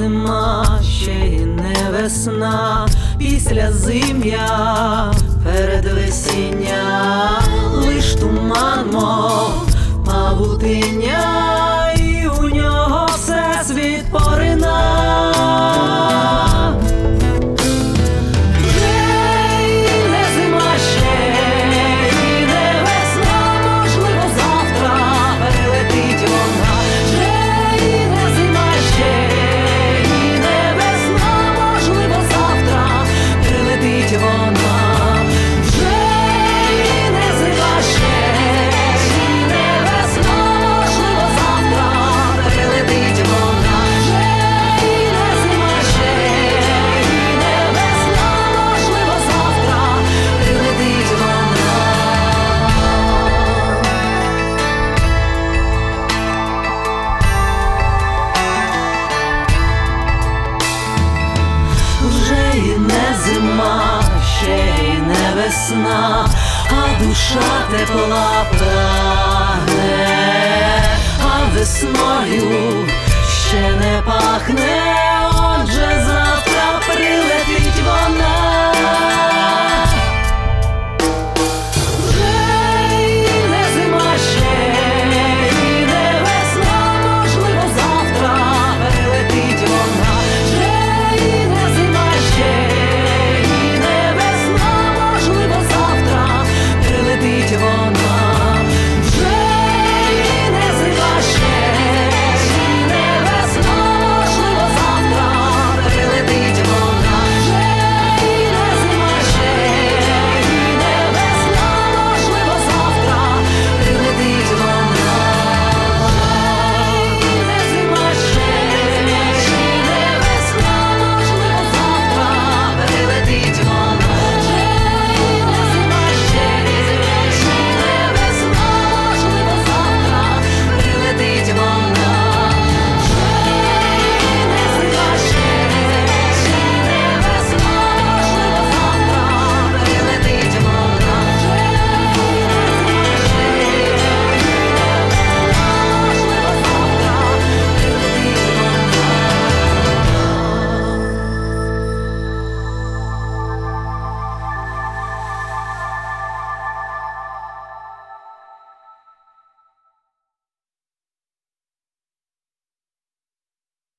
зима, ще й не весна, після зим'я, перед весіння, лиш туман, мов павутиння, зима, ще й не весна, а душа тепла прагне, а весною ще не пахне.